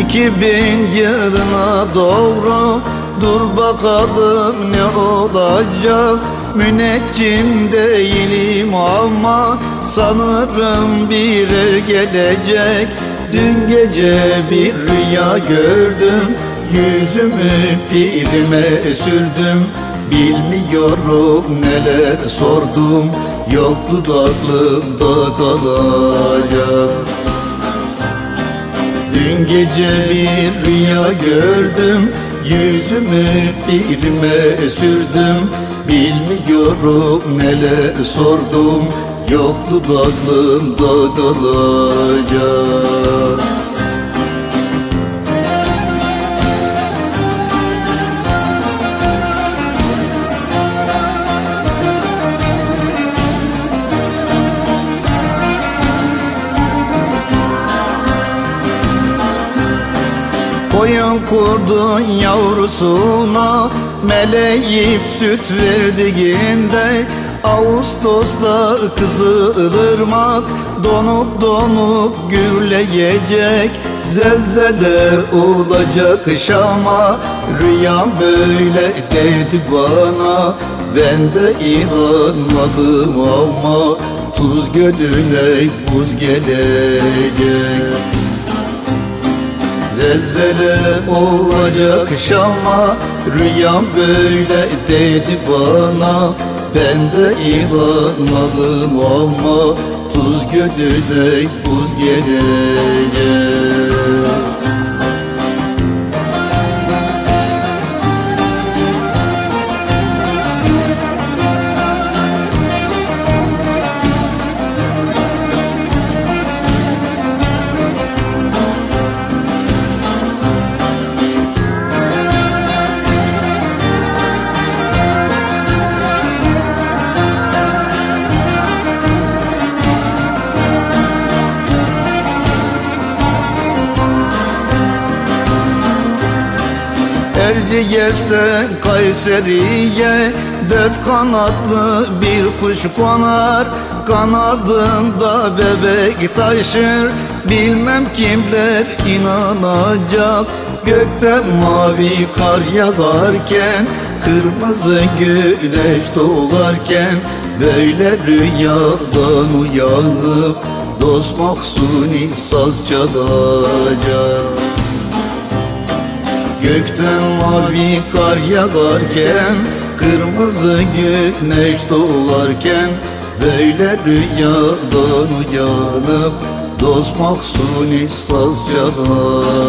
2000 yılına doğru Dur bakalım ne olacak. Müneccim değilim ama Sanırım birer gelecek. Dün gece bir rüya gördüm Yüzümü pirime sürdüm. Bilmiyorum neler sordum Yoktu aklımda kalacak Dün gece bir rüya gördüm Yüzümü pirime sürdüm. Bilmiyorum neler sordum Yoktur aklımda kalacak Koyun kurdun yavrusuna Meleğip süt verdiğinde Ağustos'ta kızılırmak Donup donup gürleyecek Zelzele olacak Şam'a Rüyam böyle dedi bana. Ben de inanmadım ama Tuz gölüne buz gelecek Zelzele olacak Şam'a Rüyam böyle dedi bana. Ben de inanmadım ama Tuz gölüne buz gelecek Erciyes'ten Kayseri'ye. Dört kanatlı bir kuş konar. Kanadında bebek taşır. Bilmem kimler inanacak. Gökten mavi kar yağarken Kırmızı güneş doğarken Böyle rüyadan uyanıp Dost mahzuni saz çalacak Gökten mavi kar yağarken Kırmızı güneş doğarken Böyle rüyadan uyanıp Dost mahzuni saz çalacak